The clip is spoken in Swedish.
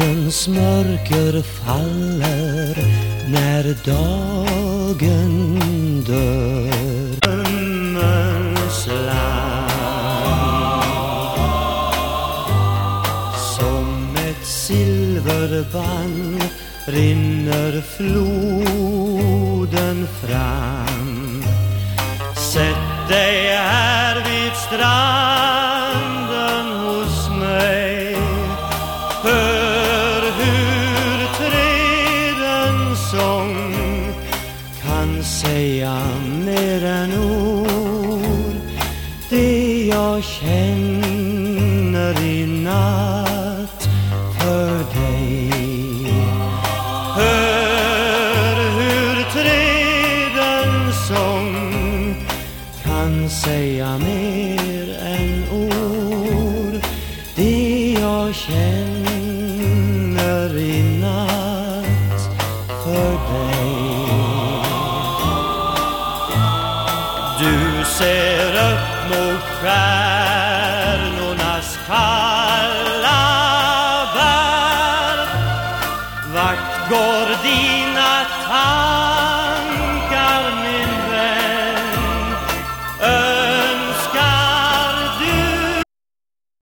Nattens mörker faller när dagen dör. Drömmens land Som ett silverband rinner floden fram. Kan säga mer än ord. Det jag känner i natt för dig. Hör hur trädens sång kan säga mer än ord. Det jag känner Du ser upp mot stjärnornas kalla värld Vart går dina tankar?